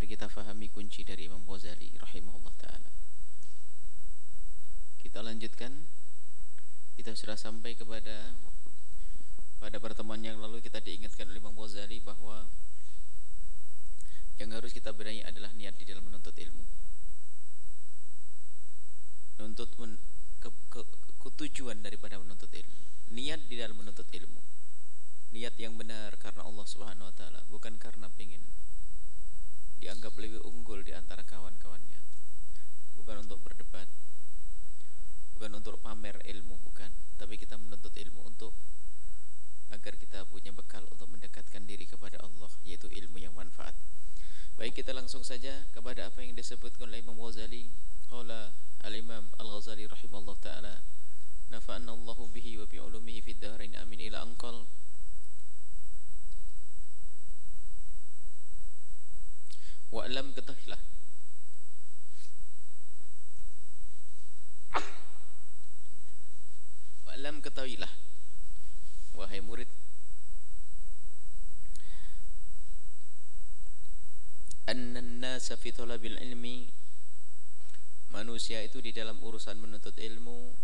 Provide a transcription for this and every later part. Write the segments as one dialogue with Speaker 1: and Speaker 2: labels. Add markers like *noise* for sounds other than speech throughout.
Speaker 1: Mari kita fahami kunci dari Imam Ghazali rahimahullah taala. Kita lanjutkan. Kita sudah sampai kepada pada pertemuan yang lalu kita diingatkan oleh Imam Ghazali bahwa yang harus kita benahi adalah niat di dalam menuntut ilmu. Menuntut men, ke, ke, ketujuan daripada menuntut ilmu. Niat di dalam menuntut ilmu. Niat yang benar karena Allah Subhanahu wa taala, bukan karena pengen dianggap lebih unggul di antara kawan-kawannya. Bukan untuk berdebat. Bukan untuk pamer ilmu bukan. Tapi kita menuntut ilmu untuk agar kita punya bekal untuk mendekatkan diri kepada Allah yaitu ilmu yang manfaat. Baik kita langsung saja kepada apa yang disebutkan oleh Imam Ghazali. Qala al-Imam Al-Ghazali rahimallahu taala nafa'anna Allahu bihi wa bi ulumihi fid dharain amin. Ila anqal Wa'lam ketahuilah Wa'lam ketahuilah Wahai murid. Anna nasa fi talabil ilmi. Manusia itu di dalam urusan menuntut ilmu.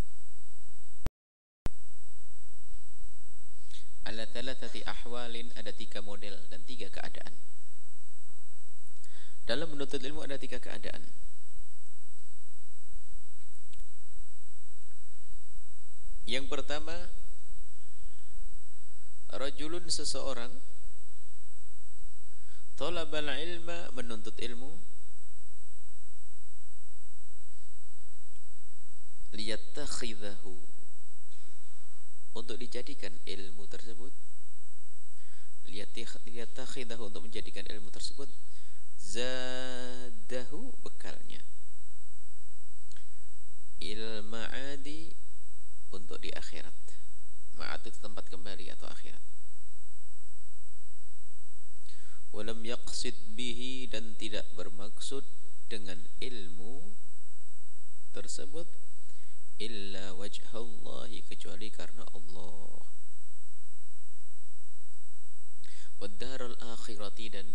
Speaker 1: Ala thalathati ahwalin Ada tiga model dan tiga keadaan dalam menuntut ilmu ada tiga keadaan. Yang pertama, rajulun seseorang talabal ilma menuntut ilmu. Liyattakhidhahu. Untuk dijadikan ilmu tersebut. Liyattakhidhahu untuk menjadikan ilmu tersebut zadahu bekalnya. Il ma'adi untuk di akhirat. Ma'ad itu tempat kembali atau akhirat. Walam yaqsid bihi dan tidak bermaksud dengan ilmu tersebut illa wajhallahi kecuali karena Allah. Wadarul akhirati dan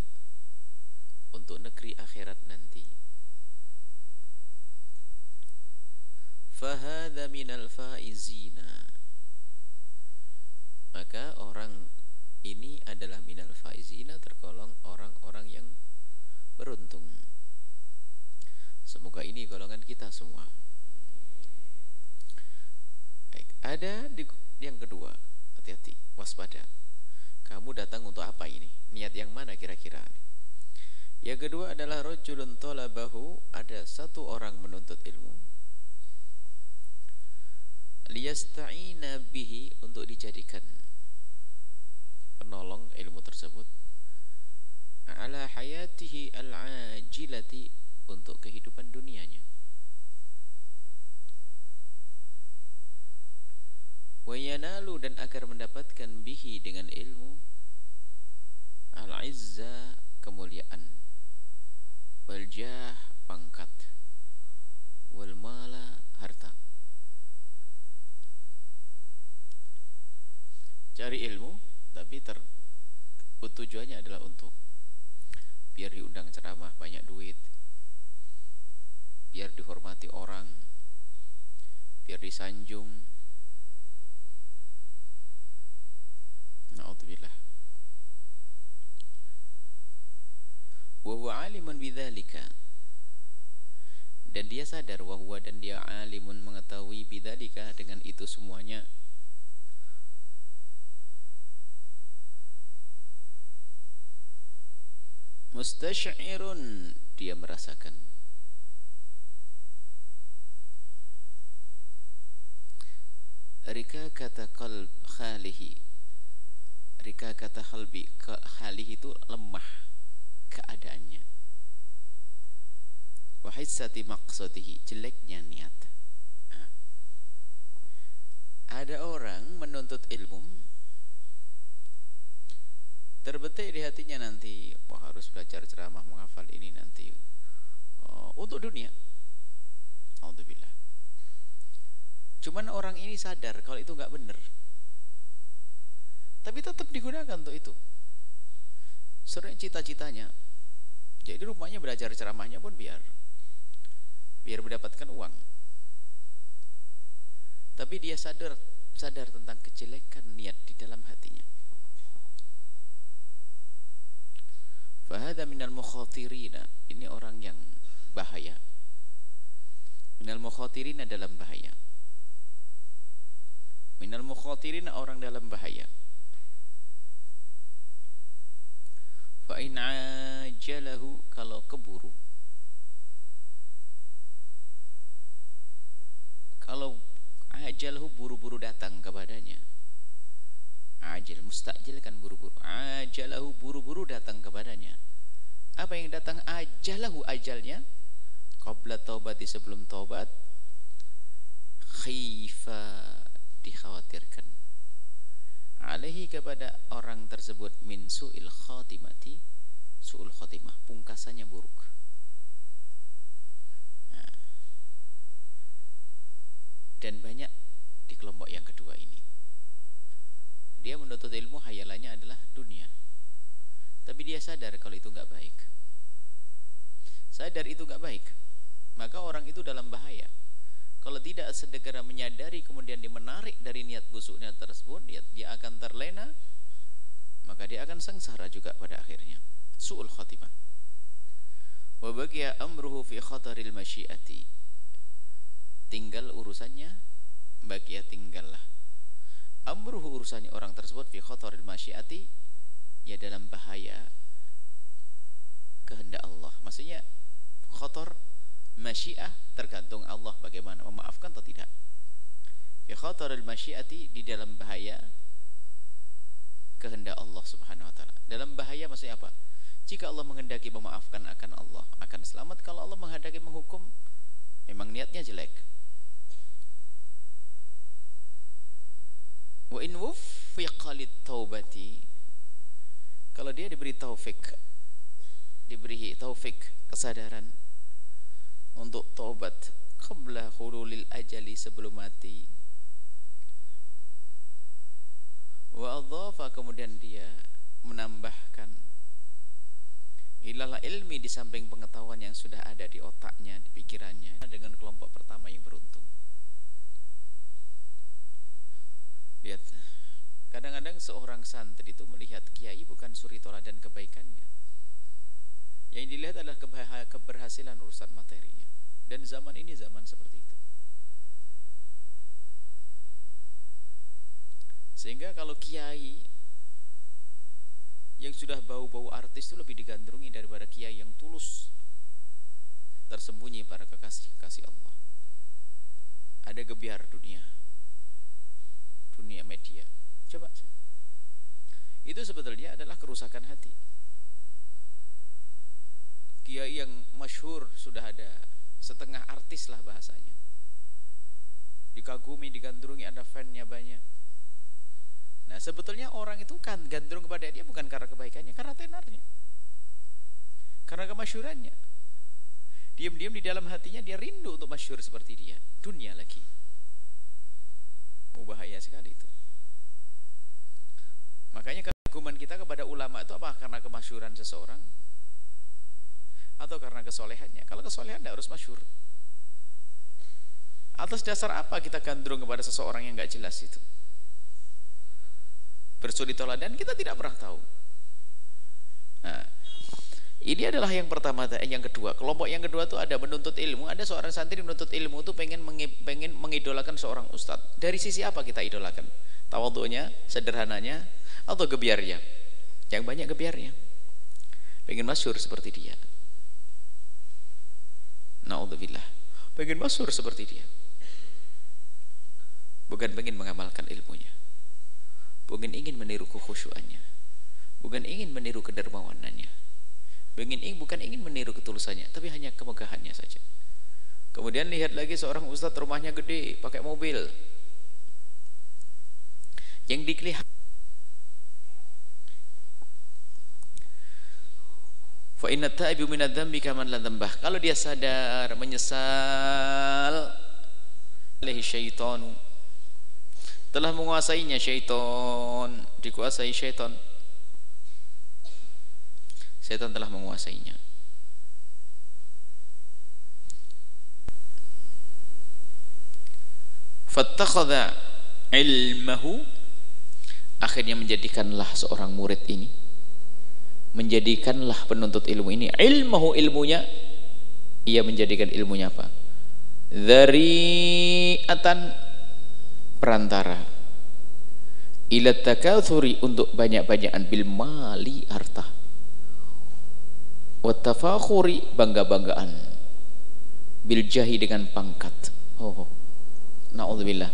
Speaker 1: untuk negeri akhirat nanti. Fahada minal faizina. Maka orang ini adalah minal faizina tergolong orang-orang yang beruntung. Semoga ini golongan kita semua. Baik, ada di yang kedua, hati-hati, waspada. Kamu datang untuk apa ini? Niat yang mana kira-kira? Yang kedua adalah rajulun talabahu, ada satu orang menuntut ilmu. Liyasta'ina bihi untuk dijadikan penolong ilmu tersebut. Ala hayatihi al-ajilati untuk kehidupan dunianya. Wayanalu dan agar mendapatkan bihi dengan ilmu al-izza kemuliaan wal jah pangkat. Wal mala harta. Cari ilmu tapi ter tujuannya adalah untuk biar diundang ceramah banyak duit. Biar dihormati orang. Biar disanjung. Na'udzubillah wa alimun bidzalika. Dan dia sadar wahwa dan dia alimun mengetahui bidzalika dengan itu semuanya. Mustasyirun dia merasakan. Rika kata qalb khalihi. Rika kata khalbi khalihi itu lemah keadaannya. Wahissati maqsadihi jeleknya niat. Nah. ada orang menuntut ilmu terbetik di hatinya nanti wah harus belajar ceramah menghafal ini nanti. Oh, untuk dunia. Alhamdulillah cuman orang ini sadar kalau itu nggak benar. Tapi tetap digunakan untuk itu. Sering cita-citanya jadi rumahnya belajar ceramahnya pun biar biar mendapatkan uang. Tapi dia sadar sadar tentang kejelekan niat di dalam hatinya. Fahada minal mukhatirina ini orang yang bahaya. Minal mukhatirina dalam bahaya. Minal mukhatirina orang dalam bahaya fa in ajalahu kalau keburu. Kalau ajalhu buru-buru datang kepadanya. Ajal mustajil kan buru-buru. Ajalahu buru-buru datang kepadanya. Apa yang datang ajalahu ajalnya? Qabla taubati sebelum taubat khifa dikhawatirkan alaihi kepada orang tersebut min su'il khatimati su'ul khatimah pungkasannya buruk. Nah. dan banyak di kelompok yang kedua ini. Dia menuntut ilmu hayalannya adalah dunia. Tapi dia sadar kalau itu nggak baik. Sadar itu nggak baik maka orang itu dalam bahaya kalau tidak segera menyadari kemudian dia menarik dari niat busuknya tersebut dia, dia akan terlena maka dia akan sengsara juga pada akhirnya. Su'ul khatimah. Wa baqiya amruhu fi khataril masyiati. Tinggal urusannya baqiya tinggallah. Amruhu urusannya orang tersebut fi khataril masyiati ya dalam bahaya kehendak Allah. Maksudnya khatar masyiah tergantung Allah bagaimana memaafkan atau tidak. Fi khataril masyiati di dalam bahaya kehendak Allah Subhanahu wa taala. Dalam bahaya maksudnya apa? Jika Allah menghendaki memaafkan akan Allah akan selamat. Kalau Allah menghendaki menghukum memang niatnya jelek. Wa in wuffiqa taubati kalau dia diberi taufik diberi taufik kesadaran untuk taubat qabla hululil ajali sebelum mati wa adhafa kemudian dia menambahkan ilalah ilmi di samping pengetahuan yang sudah ada di otaknya, di pikirannya dengan kelompok pertama yang beruntung. Lihat, kadang-kadang seorang santri itu melihat kiai bukan suri toladan kebaikannya. Yang dilihat adalah keberhasilan urusan materinya. Dan zaman ini zaman seperti itu. Sehingga kalau kiai yang sudah bau-bau artis itu lebih digandrungi daripada kiai yang tulus tersembunyi para kekasih-kekasih Allah. Ada gebiar dunia. Dunia media. Coba Itu sebetulnya adalah kerusakan hati. Kiai yang masyhur sudah ada setengah artis lah bahasanya. Dikagumi digandrungi ada fannya banyak. Nah sebetulnya orang itu kan gandrung kepada dia bukan karena kebaikannya karena tenarnya. Karena kemasyurannya diam-diam di dalam hatinya dia rindu untuk masyur seperti dia. Dunia lagi. Mau bahaya sekali itu. Makanya keguman kita kepada ulama itu apa? Karena kemasyuran seseorang atau karena kesolehannya? Kalau kesolehan tidak harus masyur atas dasar apa kita gandrung kepada seseorang yang nggak jelas itu? Bersuri toladan kita tidak pernah tahu. Nah ini adalah yang pertama yang kedua. Kelompok yang kedua itu ada menuntut ilmu. Ada seorang santri menuntut ilmu itu pengen pengen mengidolakan seorang ustadz. Dari sisi apa kita idolakan? Tawadhunya sederhananya atau gebiarnya? Yang banyak gebiarnya. Pengen masyur seperti dia Naudzubillah. Pengen masuk seperti dia. Bukan pengen mengamalkan ilmunya. Bukan ingin meniru kekhusyuannya. Bukan ingin meniru kedermawanannya. Bukan ingin, bukan ingin meniru ketulusannya, tapi hanya kemegahannya saja. Kemudian lihat lagi seorang ustadz rumahnya gede, pakai mobil. Yang dilihat Fa inna ta'ibu minad dzambi kaman la dzambah. Kalau dia sadar, menyesal alaihi syaitan telah menguasainya syaitan, dikuasai syaitan. Syaitan telah menguasainya. Fattakhadha ilmahu akhirnya menjadikanlah seorang murid ini menjadikanlah penuntut ilmu ini. Ilmuhu ilmunya ia menjadikan ilmunya apa? Atan perantara. Ila takatsuri untuk banyak-banyakan. Bil mali harta. Wa tafakhuri bangga-banggaan. Bil jahi dengan pangkat. Oh, oh. naudzubillah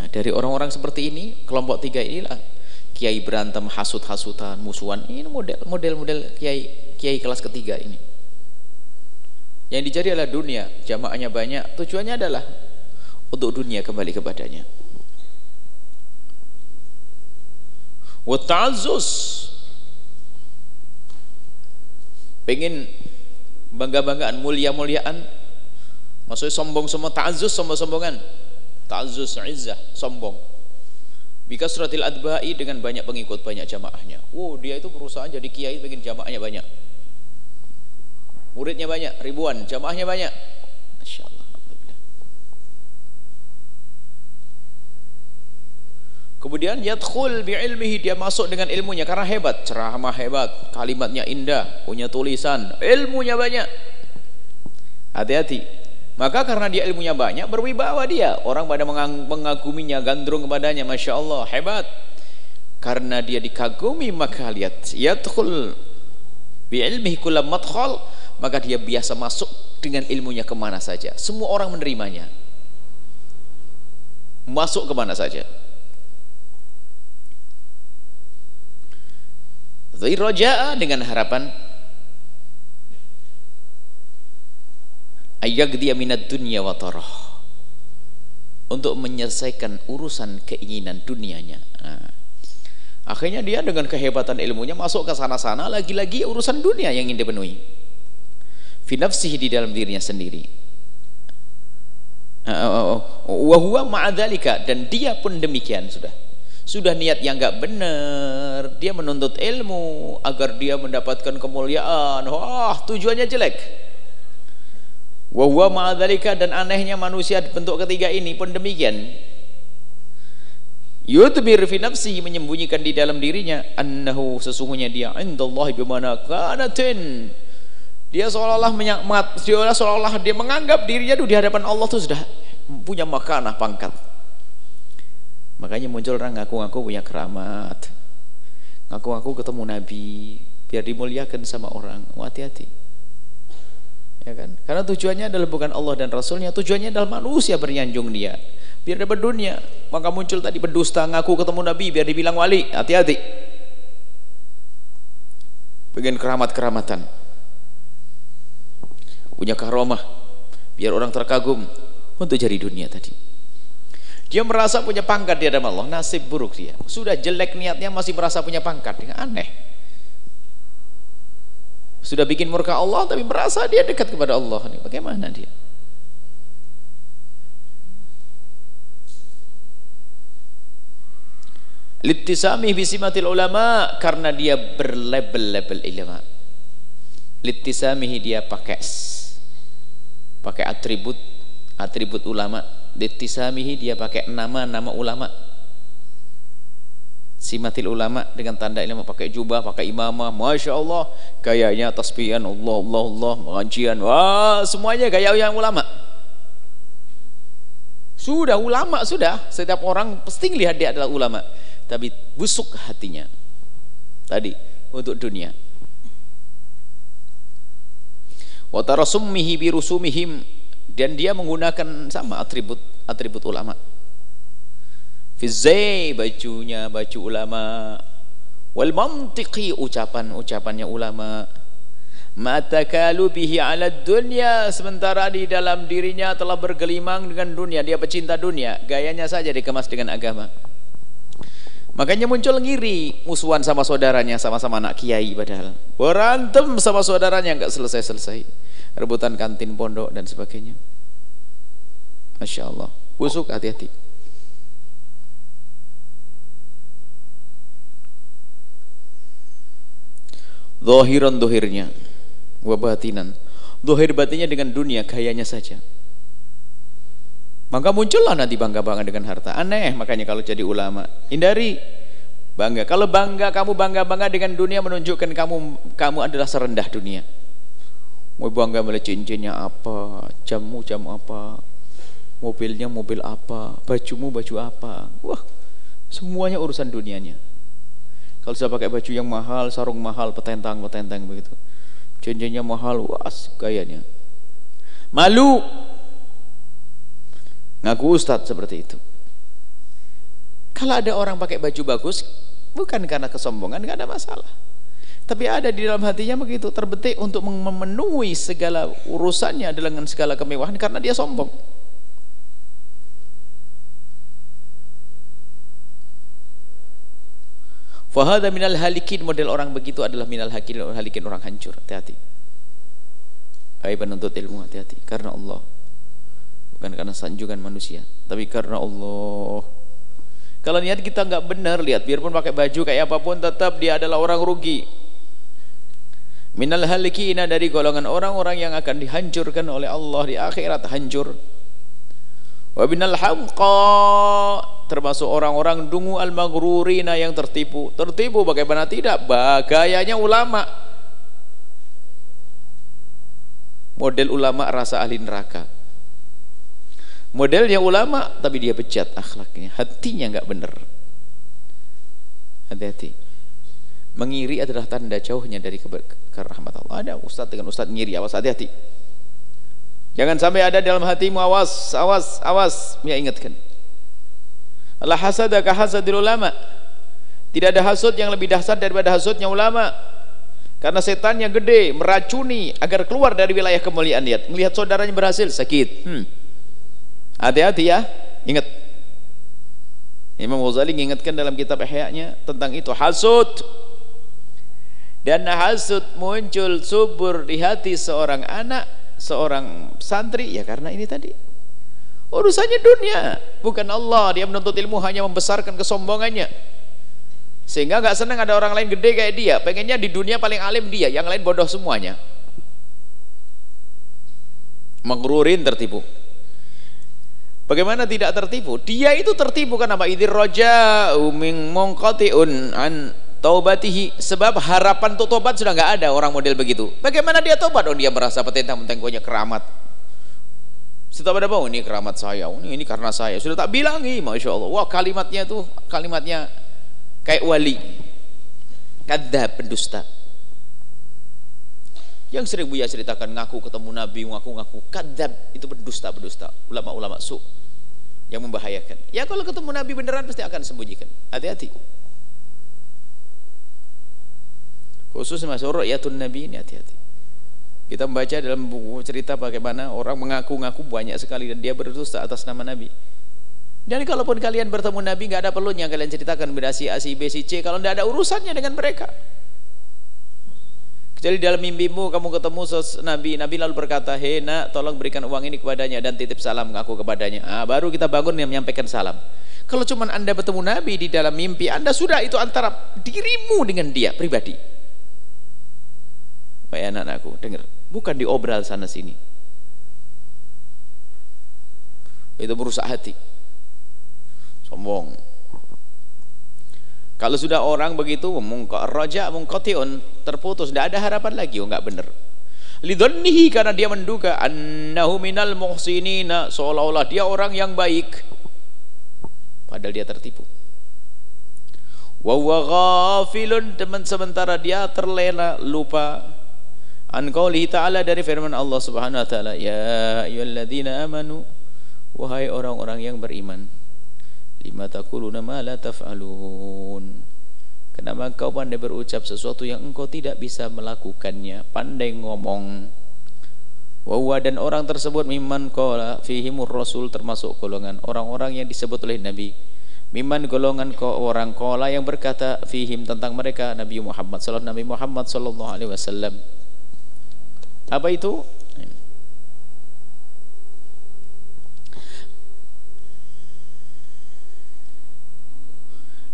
Speaker 1: nah, dari orang-orang seperti ini kelompok tiga inilah. Kiai berantem hasut-hasutan musuhan. Ini model model kiai kiai kelas ketiga ini. Yang dicari adalah dunia. Jamaahnya banyak. Tujuannya adalah untuk dunia kembali kepadanya. Wa ta'azzus pengen bangga-banggaan mulia-muliaan. Maksudnya sombong semua ta'azzus sombong-sombongan ta'azzus izzah sombong. Bikasratil adba'i dengan banyak pengikut banyak jamaahnya. Wow dia itu perusahaan jadi kiai pengen jamaahnya banyak. Muridnya banyak ribuan jamaahnya banyak. Masya Allah Kemudian yadkhul bi'ilmihi dia masuk dengan ilmunya karena hebat, ceramah hebat, kalimatnya indah, punya tulisan, ilmunya banyak. Hati-hati. Maka karena dia ilmunya banyak, berwibawa dia. Orang pada mengaguminya, gandrung kepadanya, Masya Allah, hebat. Karena dia dikagumi, maka lihat, yadkhul bi'ilmihi kulam madkhal, maka dia biasa masuk dengan ilmunya ke mana saja. Semua orang menerimanya. Masuk ke mana saja. Dengan harapan dia minat dunia wa untuk menyelesaikan urusan keinginan dunianya. Nah. akhirnya dia dengan kehebatan ilmunya masuk ke sana-sana lagi-lagi urusan dunia yang ingin dipenuhi. Finafsihi di dalam dirinya sendiri. Wahuwa ma'adhalika dan dia pun demikian sudah. Sudah niat yang enggak benar. Dia menuntut ilmu agar dia mendapatkan kemuliaan. Wah tujuannya jelek wahuwa ma'adhalika dan anehnya manusia bentuk ketiga ini pun demikian. Yudbir fi nafsihi menyembunyikan di dalam dirinya annahu sesungguhnya dia indallahi bimana kanatin. Dia seolah-olah menyakmat dia seolah-olah dia menganggap dirinya di hadapan Allah itu sudah punya makanah pangkat. Makanya muncul orang ngaku-ngaku punya keramat. Ngaku-ngaku ketemu Nabi biar dimuliakan sama orang. Hati-hati ya kan? Karena tujuannya adalah bukan Allah dan Rasulnya tujuannya adalah manusia bernyanjung dia. Biar dapat dunia maka muncul tadi berdusta ngaku ketemu Nabi biar dibilang wali. Hati-hati. Pengen keramat-keramatan. Punya karomah biar orang terkagum untuk cari dunia tadi. Dia merasa punya pangkat di hadapan Allah. Nasib buruk dia. Sudah jelek niatnya masih merasa punya pangkat. Dengan aneh sudah bikin murka Allah tapi merasa dia dekat kepada Allah bagaimana dia? Littisami bisimatil ulama karena dia berlabel-label ilmu. Littisamihi dia pakai pakai atribut atribut ulama. Ditisamihi dia pakai nama-nama ulama simatil ulama dengan tanda ilmu pakai jubah pakai imamah Masya Allah gayanya tasbihan Allah Allah Allah pengajian wah semuanya gaya yang ulama. Sudah ulama sudah. Setiap orang pasti lihat dia adalah ulama. Tapi busuk hatinya. Tadi untuk dunia. Wa tarasummihi birusumihim dan dia menggunakan sama atribut atribut ulama fizai bajunya baju ulama wal mantiqi ucapan-ucapannya ulama matakalu bihi ala dunya sementara di dalam dirinya telah bergelimang dengan dunia dia pecinta dunia gayanya saja dikemas dengan agama Makanya muncul ngiri, musuhan sama saudaranya, sama-sama anak kiai padahal. Berantem sama saudaranya nggak selesai-selesai. Rebutan kantin pondok dan sebagainya. Masya Allah. Busuk hati-hati. Zahiran dohirnya. Wabatinan. Zuhir batinnya dengan dunia, gayanya saja. Maka muncullah nanti bangga-bangga dengan harta. Aneh makanya kalau jadi ulama. Hindari bangga. Kalau bangga kamu bangga-bangga dengan dunia menunjukkan kamu kamu adalah serendah dunia. Mau bangga melihat cincinnya apa, jamu jamu apa, mobilnya mobil apa, bajumu baju apa. Wah, semuanya urusan dunianya. Kalau sudah pakai baju yang mahal, sarung mahal, petentang petentang begitu. Cincinnya mahal, wah gayanya. Malu ngaku ustadz seperti itu kalau ada orang pakai baju bagus bukan karena kesombongan nggak ada masalah tapi ada di dalam hatinya begitu terbetik untuk memenuhi segala urusannya dengan segala kemewahan karena dia sombong Fahada minal halikin model orang begitu adalah minal halikin, halikin orang hancur. Hati-hati. Hai penuntut ilmu hati-hati. Karena Allah. Bukan karena sanjungan manusia tapi karena Allah. Kalau niat kita nggak benar lihat biarpun pakai baju kayak apa pun tetap dia adalah orang rugi. Minal halikina dari golongan orang-orang yang akan dihancurkan oleh Allah di akhirat hancur. Wa minal hamqa termasuk orang-orang dungu al-maghrurina yang tertipu. Tertipu bagaimana tidak? Bagayanya ulama. Model ulama rasa ahli neraka. Modelnya ulama tapi dia bejat akhlaknya. Hatinya nggak benar. Hati-hati. Mengiri adalah tanda jauhnya dari rahmat Allah. Ada ustaz dengan ustaz ngiri awas hati-hati. Jangan sampai ada dalam hatimu awas awas awas. Ya ingatkan Allah hasada ka hasadil ulama. Tidak ada hasud yang lebih dahsyat daripada hasudnya ulama. Karena setannya gede meracuni agar keluar dari wilayah kemuliaan dia melihat saudaranya berhasil sakit. Hmm. Hati-hati ya, ingat. Imam Ghazali mengingatkan dalam kitab Ihya-nya tentang itu hasud. Dan hasud muncul subur di hati seorang anak, seorang santri. Ya karena ini tadi. Urusannya dunia, bukan Allah. Dia menuntut ilmu hanya membesarkan kesombongannya. Sehingga nggak senang ada orang lain gede kayak dia. Pengennya di dunia paling alim dia, yang lain bodoh semuanya. Mengrurin tertipu. Bagaimana tidak tertipu? Dia itu tertipu kan apa? Idir roja uming mongkotiun an taubatihi sebab harapan untuk tobat sudah nggak ada orang model begitu. Bagaimana dia tobat? Oh dia merasa petentang mentengkonya keramat. Setelah pada bau ini keramat saya, ini, ini karena saya. Sudah tak bilangi, masya Allah. Wah kalimatnya tuh kalimatnya kayak wali. Kada pendusta. Yang sering Buya ceritakan ngaku ketemu Nabi, ngaku-ngaku kadab itu pendusta pendusta ulama-ulama su yang membahayakan. Ya kalau ketemu Nabi beneran pasti akan sembunyikan. Hati-hati. Khusus masuk ru'yatun Nabi ini hati-hati. Kita membaca dalam buku cerita bagaimana orang mengaku-ngaku banyak sekali dan dia berdusta atas nama Nabi. Dan kalaupun kalian bertemu Nabi nggak ada perlunya kalian ceritakan beda si A, si B, si C kalau tidak ada urusannya dengan mereka. Jadi dalam mimpimu kamu ketemu Nabi, Nabi lalu berkata, "Hei nak, tolong berikan uang ini kepadanya dan titip salam ngaku kepadanya." Ah, baru kita bangun yang menyampaikan salam. Kalau cuma Anda bertemu Nabi di dalam mimpi, Anda sudah itu antara dirimu dengan dia pribadi. Baik anak-anakku, dengar. Bukan diobral sana sini. Itu merusak hati. Sombong. Kalau sudah orang begitu raja mungqatiun terputus, tidak ada harapan lagi, oh enggak benar. Lidhannihi karena dia menduga annahu minal muhsinina seolah-olah dia orang yang baik. Padahal dia tertipu. Wa huwa teman sementara dia terlena lupa an qaulihi ta'ala dari firman Allah Subhanahu wa taala ya ayyuhalladzina amanu wahai orang-orang yang beriman lima takuluna ma la taf'alun. Kenapa engkau pandai berucap sesuatu yang engkau tidak bisa melakukannya? Pandai ngomong. Wa dan orang tersebut mimman qala fihimur rasul termasuk golongan orang-orang yang disebut oleh nabi. Mimman golongan orang qala yang berkata fihim tentang mereka Nabi Muhammad sallallahu Nabi Muhammad sallallahu alaihi wasallam apa itu?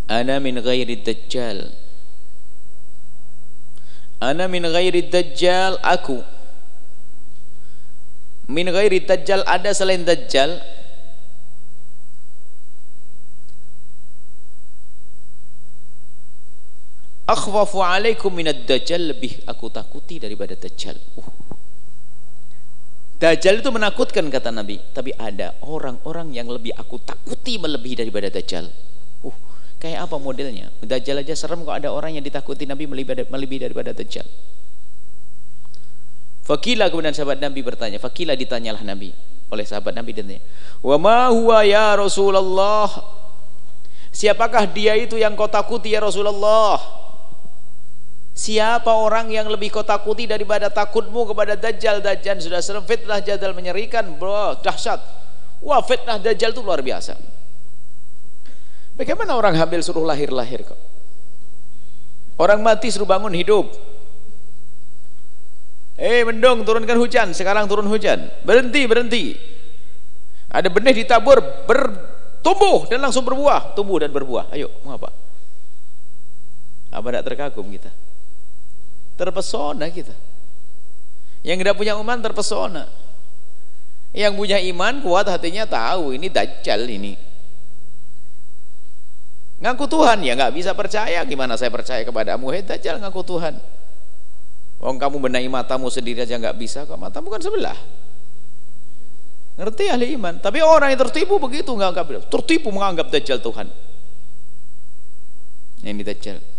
Speaker 1: Ana min ghairi dajjal. Ana min ghairi dajjal Aku. Min ghairi dajjal ada selain dajjal. Akhwafu alaikum minad dajjal lebih aku takuti daripada dajjal. Uh. Dajjal itu menakutkan kata Nabi. Tapi ada orang-orang yang lebih aku takuti melebihi daripada dajjal. Uh. kayak apa modelnya? Dajjal aja serem kok ada orang yang ditakuti Nabi melebihi daripada dajjal. Fakila kemudian sahabat Nabi bertanya. Fakila ditanyalah Nabi oleh sahabat Nabi dan Wa ma huwa ya Rasulullah? Siapakah dia itu yang kau takuti ya Rasulullah Siapa orang yang lebih kau takuti daripada takutmu kepada Dajjal Dajjal sudah serem fitnah Dajjal menyerikan bro dahsyat. Wah fitnah Dajjal itu luar biasa. Bagaimana orang hamil suruh lahir-lahir kok? Orang mati suruh bangun hidup. Eh mendung turunkan hujan. Sekarang turun hujan. Berhenti berhenti. Ada benih ditabur bertumbuh dan langsung berbuah. Tumbuh dan berbuah. Ayo mau apa? Apa tidak terkagum kita terpesona kita. Yang tidak punya iman terpesona. Yang punya iman kuat hatinya tahu ini dajjal ini. Ngaku Tuhan ya nggak bisa percaya. Gimana saya percaya kepadamu? Hei dajjal ngaku Tuhan. Wong kamu benahi matamu sendiri aja nggak bisa kok. Matamu kan sebelah. Ngerti ahli iman? Tapi orang yang tertipu begitu nggak tertipu menganggap dajjal Tuhan. Ini dajjal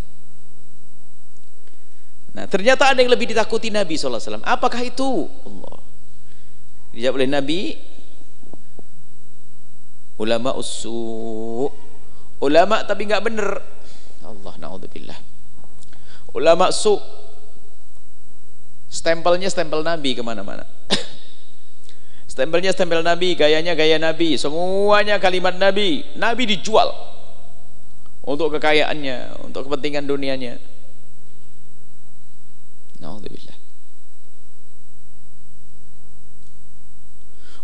Speaker 1: Nah, ternyata ada yang lebih ditakuti Nabi SAW. Apakah itu? Allah. Dijawab oleh Nabi, ulama usu, ulama tapi nggak benar. Allah naudzubillah. Ulama su, stempelnya stempel Nabi ke mana-mana. *coughs* stempelnya stempel Nabi, gayanya gaya Nabi, semuanya kalimat Nabi. Nabi dijual untuk kekayaannya, untuk kepentingan dunianya. Naudzubillah.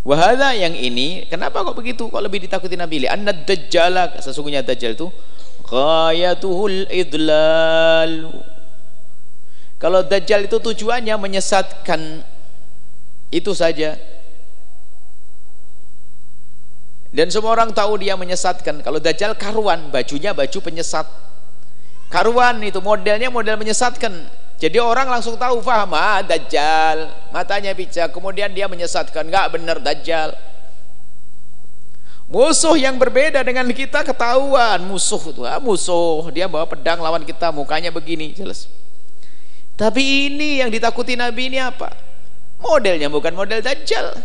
Speaker 1: Wahada yang ini, kenapa kok begitu? Kok lebih ditakuti Nabi? Anna dajjal, sesungguhnya dajjal itu ghayatuhul idlal. Kalau dajjal itu tujuannya menyesatkan itu saja. Dan semua orang tahu dia menyesatkan. Kalau dajjal karuan, bajunya baju penyesat. Karuan itu modelnya model menyesatkan jadi orang langsung tahu faham ah dajjal matanya picak kemudian dia menyesatkan enggak benar dajjal. Musuh yang berbeda dengan kita ketahuan musuh itu ah, musuh. Dia bawa pedang lawan kita mukanya begini jelas. Tapi ini yang ditakuti Nabi ini apa? Modelnya bukan model dajjal.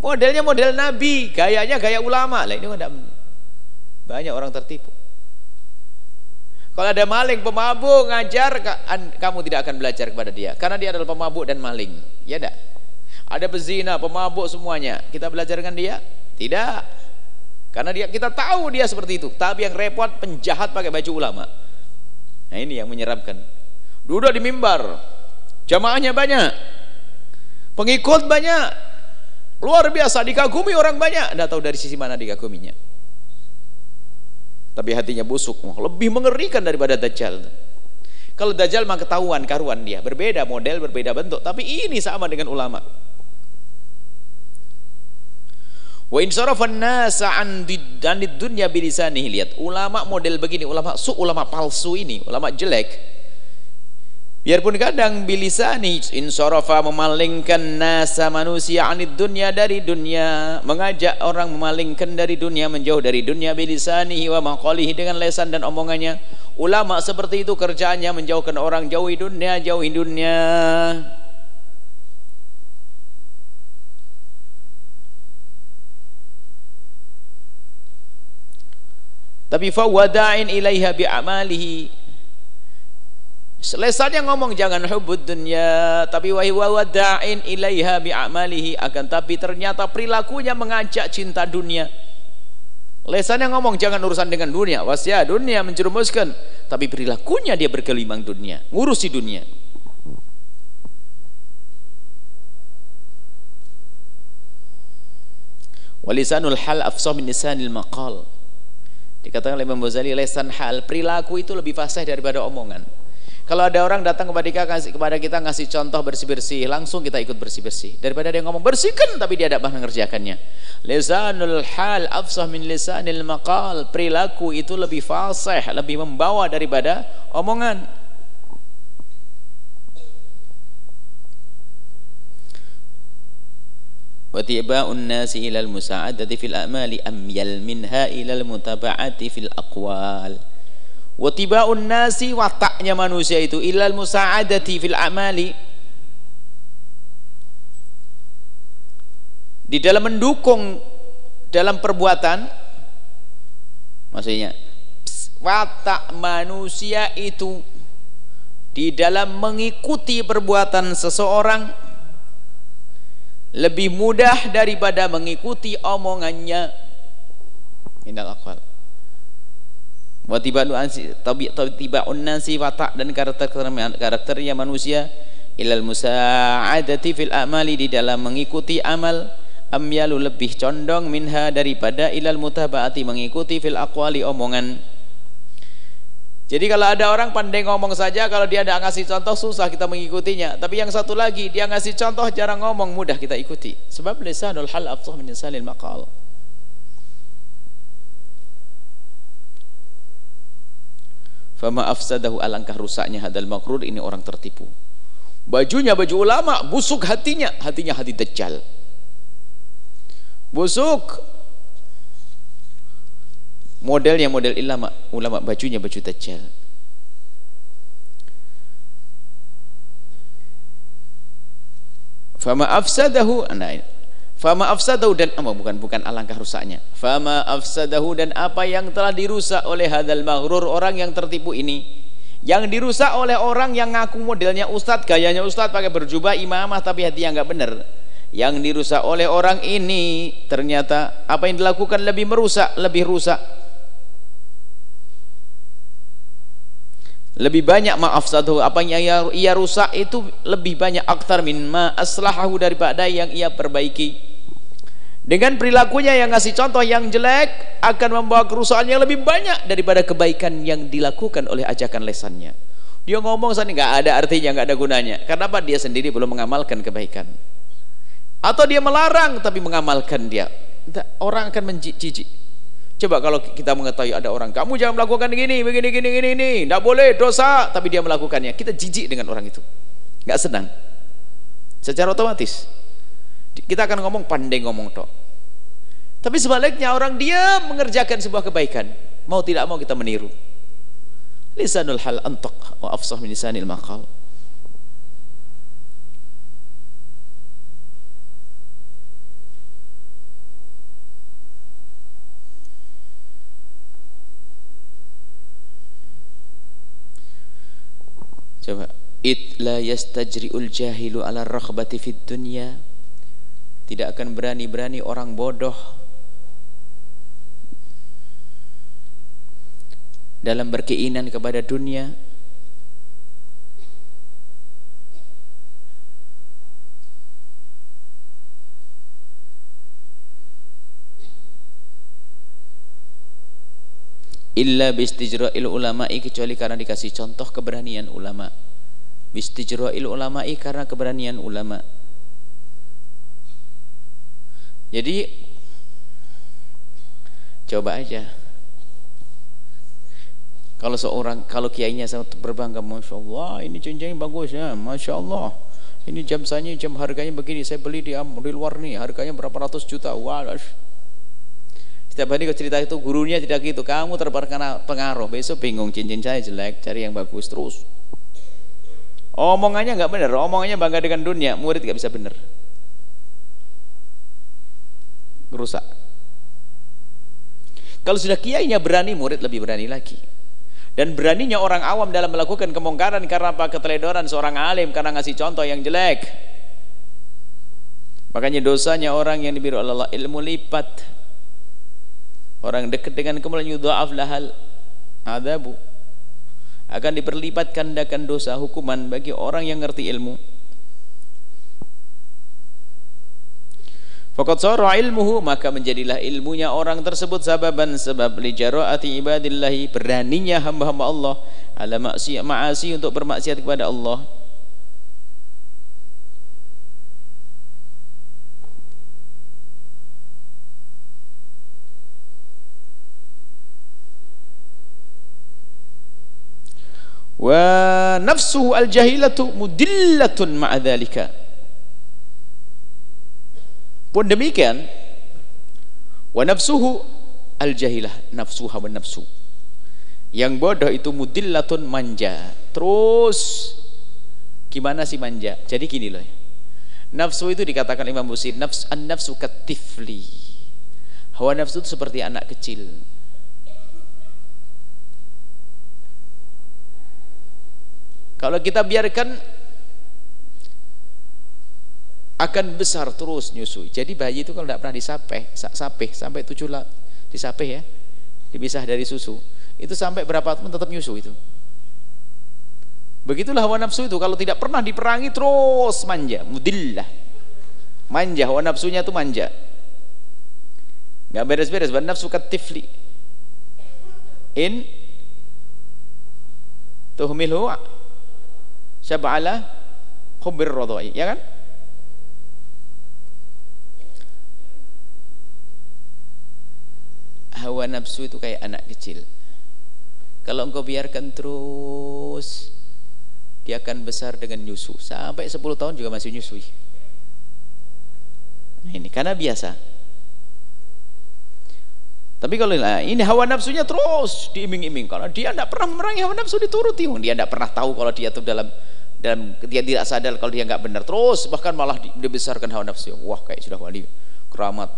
Speaker 1: Modelnya model Nabi gayanya gaya ulama. Lah ini banyak orang tertipu kalau ada maling, pemabuk, ngajar, kamu tidak akan belajar kepada dia. Karena dia adalah pemabuk dan maling. Ya tidak? Ada pezina, pemabuk semuanya. Kita belajar dengan dia? Tidak. Karena dia kita tahu dia seperti itu. Tapi yang repot penjahat pakai baju ulama. Nah ini yang menyeramkan. Duduk di mimbar. Jamaahnya banyak. Pengikut banyak. Luar biasa dikagumi orang banyak. Tidak tahu dari sisi mana dikaguminya tapi hatinya busuk lebih mengerikan daripada Dajjal. Kalau Dajjal mah ketahuan karuan dia berbeda model berbeda bentuk tapi ini sama dengan ulama. Wa insarafan nasa an dunya bilisanihi lihat ulama model begini ulama su ulama palsu ini ulama jelek Biarpun kadang bilisani insorofa memalingkan nasa manusia anid dunia dari dunia mengajak orang memalingkan dari dunia menjauh dari dunia bilisani wa maqalihi dengan lesan dan omongannya. Ulama seperti itu kerjaannya menjauhkan orang jauhi dunia jauhi dunia. Tapi fawada'in ilaiha bi'amalihi Selesanya ngomong jangan hubud dunia tapi wahi wada'in ilaiha bi'amalihi akan tapi ternyata perilakunya mengajak cinta dunia. Lesannya ngomong jangan urusan dengan dunia, wasya dunia menjerumuskan, tapi perilakunya dia berkelimang dunia, ngurusi dunia. Walisanul hal afsah min maqal. Dikatakan oleh Imam Ghazali lesan hal perilaku itu lebih fasih daripada omongan kalau ada orang datang kepada kita kasih kepada kita ngasih contoh bersih-bersih, langsung kita ikut bersih-bersih. Daripada dia ngomong bersihkan tapi dia tidak mengerjakannya. Lisanul hal afsah min lisanil maqal. Perilaku itu lebih fasih, lebih membawa daripada omongan. Wa tiba'un nasi ilal musa'adati fil a'mali amyal minha ilal mutaba'ati fil aqwal watiba'un nasi wataknya manusia itu ilal musa'adati fil amali. Di dalam mendukung dalam perbuatan maksudnya watak manusia itu di dalam mengikuti perbuatan seseorang lebih mudah daripada mengikuti omongannya. Inal wa tibanu ansi tibaun nasi watak dan karakter karakternya manusia ilal musa'adati fil amali di dalam mengikuti amal amyalu lebih condong minha daripada ilal mutabaati mengikuti fil aqwali omongan jadi kalau ada orang pandai ngomong saja, kalau dia tidak ngasih contoh susah kita mengikutinya. Tapi yang satu lagi, dia ngasih contoh jarang ngomong, mudah kita ikuti. Sebab lisanul hal afsah min lisanil maqal. Fama afsadahu alangkah rusaknya hadal makrur ini orang tertipu. Bajunya baju ulama, busuk hatinya, hatinya hati dajjal. Busuk modelnya model ulama ulama bajunya baju dajjal fama afsadahu nah, fama afsadahu dan apa bukan bukan alangkah rusaknya. Fama afsadahu dan apa yang telah dirusak oleh hadal maghrur orang yang tertipu ini. Yang dirusak oleh orang yang ngaku modelnya ustadz gayanya ustadz pakai berjubah imamah tapi hatinya nggak benar yang dirusak oleh orang ini ternyata apa yang dilakukan lebih merusak lebih rusak. Lebih banyak maaf satu apa yang ia, ia rusak itu lebih banyak aktar min ma aslahahu daripada yang ia perbaiki dengan perilakunya yang ngasih contoh yang jelek akan membawa kerusakan yang lebih banyak daripada kebaikan yang dilakukan oleh ajakan lesannya. Dia ngomong sana nggak ada artinya nggak ada gunanya. Karena apa? Dia sendiri belum mengamalkan kebaikan. Atau dia melarang tapi mengamalkan dia. Orang akan menjijik. Coba kalau kita mengetahui ada orang, kamu jangan melakukan gini, begini, gini, gini, ini, tidak boleh, dosa, tapi dia melakukannya. Kita jijik dengan orang itu, nggak senang. Secara otomatis, kita akan ngomong pandai ngomong toh. Tapi sebaliknya orang dia mengerjakan sebuah kebaikan, mau tidak mau kita meniru. Lisanul hal antak wa afsah min lisanil maqal. Coba it la yastajri'ul jahilu ala raghbati fid dunya tidak akan berani-berani orang bodoh. Dalam berkeinginan kepada dunia illa bistijra'il ulama'i kecuali karena dikasih contoh keberanian ulama. Bistijra'il ulama'i karena keberanian ulama jadi coba aja kalau seorang kalau kiainya sangat berbangga Masya Allah ini cincinnya bagus ya Masya Allah ini jam saya jam harganya begini saya beli di, di luar nih harganya berapa ratus juta wah setiap hari kau cerita itu gurunya tidak gitu. Kamu terkena pengaruh. Besok bingung cincin saya jelek, cari yang bagus terus. Omongannya nggak benar. Omongannya bangga dengan dunia. Murid nggak bisa benar. Rusak. Kalau sudah kiainya berani, murid lebih berani lagi. Dan beraninya orang awam dalam melakukan kemungkaran karena apa? Keteledoran seorang alim karena ngasih contoh yang jelek. Makanya dosanya orang yang diberi Allah ilmu lipat orang dekat dengan kemuliaan yudha'af lahal adabu akan diperlipat gandakan dosa hukuman bagi orang yang ngerti ilmu Fakat sara ilmuhu maka menjadilah ilmunya orang tersebut sababan sebab li jaraati ibadillahi beraninya hamba-hamba Allah ala maksiat maasi untuk bermaksiat kepada Allah. Wa nafsuhu al-jahilatu mudillatun ma'a dhalika pun demikian wa nafsuhu al-jahilah nafsu hawa nafsu. Yang bodoh itu mudillatun manja. Terus gimana sih manja? Jadi gini loh. Nafsu itu dikatakan Imam Busir nafs an nafsu katifli. Hawa nafsu itu seperti anak kecil. Kalau kita biarkan akan besar terus nyusui. Jadi bayi itu kalau tidak pernah disapeh, sapeh sampai tujuh lah disapeh ya, dipisah dari susu, itu sampai berapa pun tetap nyusu itu. Begitulah hawa nafsu itu kalau tidak pernah diperangi terus manja, mudillah. Manja, hawa nafsunya itu manja. Enggak beres-beres, hawa nafsu katifli. In tuhmilhu syab'ala khubbir radai ya kan hawa nafsu itu kayak anak kecil. Kalau engkau biarkan terus dia akan besar dengan nyusu. Sampai 10 tahun juga masih nyusui. Nah ini karena biasa. Tapi kalau nah, ini hawa nafsunya terus diiming-iming. Kalau dia tidak pernah memerangi hawa nafsu dituruti. Dia tidak pernah tahu kalau dia itu dalam dan dia tidak sadar kalau dia nggak benar. Terus bahkan malah dibesarkan hawa nafsu. Wah kayak sudah wali keramat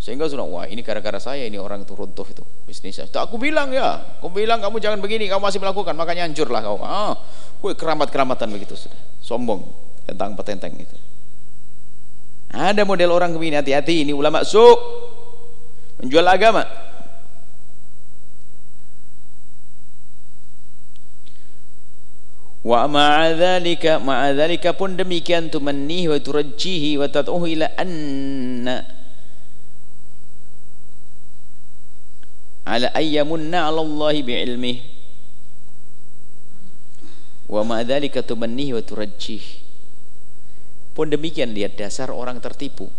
Speaker 1: sehingga sudah wah ini gara-gara saya ini orang itu runtuh itu bisnisnya itu aku bilang ya. Aku bilang kamu jangan begini kamu masih melakukan makanya hancurlah kau. Ah kue keramat keramatan begitu sudah. Sombong tentang petenteng itu. Ada model orang begini hati-hati ini ulama su menjual agama. Wa ma'adzalika ma'adzalika pun demikian tumannihi wa turajjihi wa tad'uhu ila anna ala ayyamunna 'ala Allah bi'ilmih wa ma'adzalika tumannihi wa turajjihi pun demikian lihat dasar orang tertipu.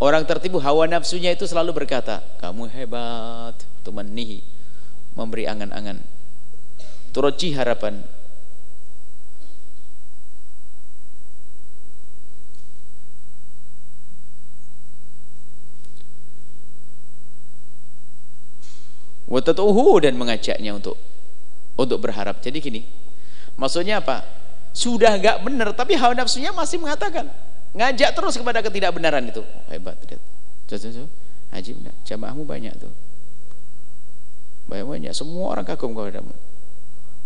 Speaker 1: Orang tertipu hawa nafsunya itu selalu berkata kamu hebat tumannihi memberi angan-angan. Turoji harapan Watatuhu dan mengajaknya untuk untuk berharap. Jadi gini, maksudnya apa? Sudah gak benar, tapi hawa nafsunya masih mengatakan ngajak terus kepada ketidakbenaran itu. Oh, hebat, lihat. Tuh. Haji, jamaahmu banyak tuh. Banyak banyak. Semua orang kagum kepadamu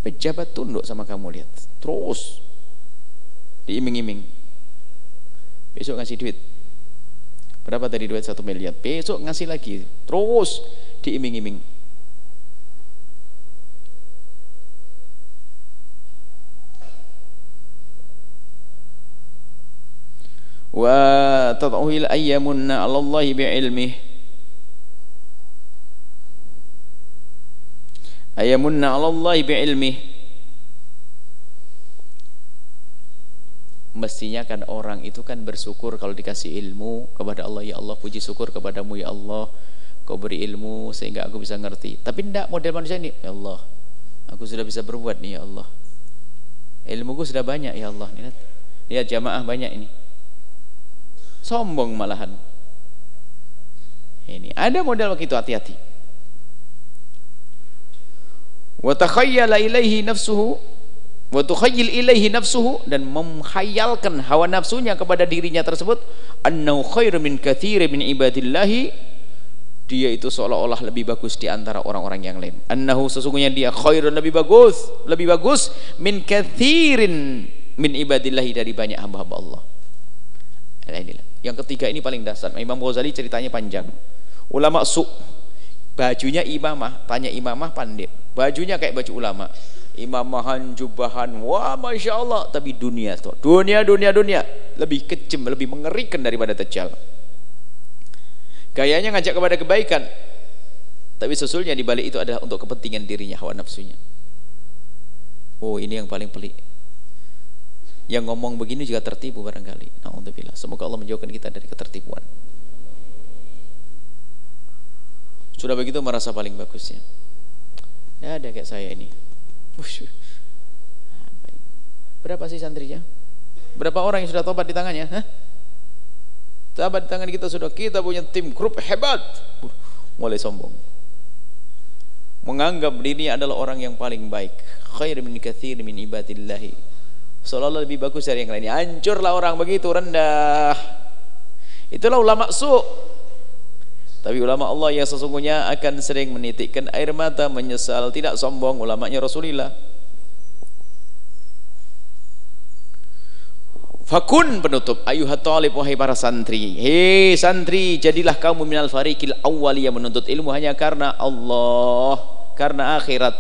Speaker 1: pejabat tunduk sama kamu lihat terus diiming-iming besok ngasih duit berapa tadi duit satu miliar besok ngasih lagi terus diiming-iming wa tad'uhil ayyamunna 'ala Allah bi'ilmihi. Ayamunna 'ala Allah bi'ilmih mestinya kan orang itu kan bersyukur kalau dikasih ilmu kepada Allah ya Allah puji syukur kepadamu ya Allah kau beri ilmu sehingga aku bisa ngerti. Tapi tidak model manusia ini ya Allah aku sudah bisa berbuat nih ya Allah. Ilmuku sudah banyak ya Allah. Lihat lihat jamaah banyak ini sombong malahan. Ini ada model begitu hati-hati. Wa takhayyala ilaihi nafsuhu wa tukhayyil ilaihi nafsuhu dan memkhayalkan hawa nafsunya kepada dirinya tersebut annahu khairu min katsiri min ibadillahi dia itu seolah-olah lebih bagus di antara orang-orang yang lain. Annahu sesungguhnya dia khairun lebih bagus lebih bagus min kathirin min ibadillahi dari banyak hamba-hamba Allah. Inilah yang ketiga ini paling dasar. Imam Ghazali ceritanya panjang. Ulama su bajunya imamah tanya imamah pandit bajunya kayak baju ulama. Imamahan jubahan wah masya Allah tapi dunia tuh dunia dunia dunia. Lebih kejam lebih mengerikan daripada Dajjal. Gayanya ngajak kepada kebaikan. Tapi sesungguhnya di balik itu adalah untuk kepentingan dirinya hawa nafsunya. Oh ini yang paling pelik yang ngomong begini juga tertipu barangkali. Alhamdulillah semoga Allah menjauhkan kita dari ketertipuan. Sudah begitu merasa paling bagusnya? Tidak ada kayak saya ini. Berapa sih santrinya? Berapa orang yang sudah tobat di tangannya? Hah? tobat di tangan kita sudah kita punya tim grup hebat. Mulai sombong. Menganggap dirinya adalah orang yang paling baik. Khair min kathir min ibadillahi seolah-olah lebih bagus dari yang lainnya. Hancurlah orang begitu rendah. Itulah ulama su. Tapi ulama Allah yang sesungguhnya akan sering menitikkan air mata menyesal tidak sombong ulamanya Rasulullah. Fakun penutup ayuhat talib wahai para santri. Hei santri jadilah kamu minal farikil awwali yang menuntut ilmu hanya karena Allah karena akhirat.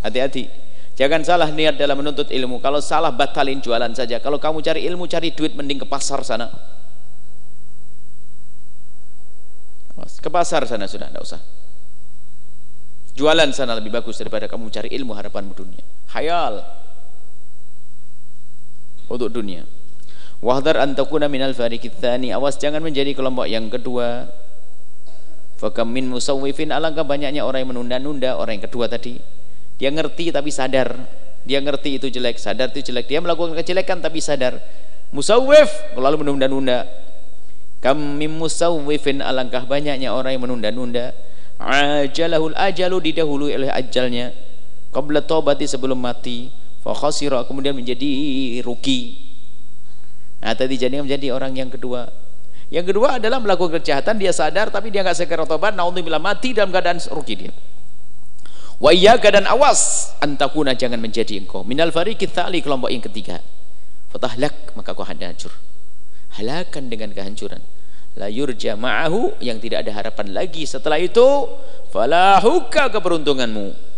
Speaker 1: Hati-hati Jangan salah niat dalam menuntut ilmu. Kalau salah batalin jualan saja. Kalau kamu cari ilmu, cari duit mending ke pasar sana. Ke pasar sana sudah, tidak usah. Jualan sana lebih bagus daripada kamu cari ilmu harapanmu dunia. Hayal untuk dunia. Wahdar antakuna minal farikithani. Awas jangan menjadi kelompok yang kedua. Fakam min musawwifin alangkah banyaknya orang yang menunda-nunda orang yang kedua tadi dia ngerti tapi sadar. Dia ngerti itu jelek sadar itu jelek. Dia melakukan kejelekan tapi sadar. Musawwif lalu menunda-nunda. Kami musawwifin alangkah banyaknya orang yang menunda-nunda. Ajalahul ajalu didahului oleh ajalnya. Qabla taubati sebelum mati. Fa khasira kemudian menjadi rugi. Nah tadi jadi menjadi orang yang kedua. Yang kedua adalah melakukan kejahatan dia sadar tapi dia nggak segera tobat naudzubillah mati dalam keadaan rugi dia wa iyyaka dan awas antakuna jangan menjadi engkau. Minal fariqit tsali kelompok yang ketiga. Fatahlak maka kau hancur. Halakan dengan kehancuran. La yurja ma'ahu yang tidak ada harapan lagi setelah itu falahuka keberuntunganmu.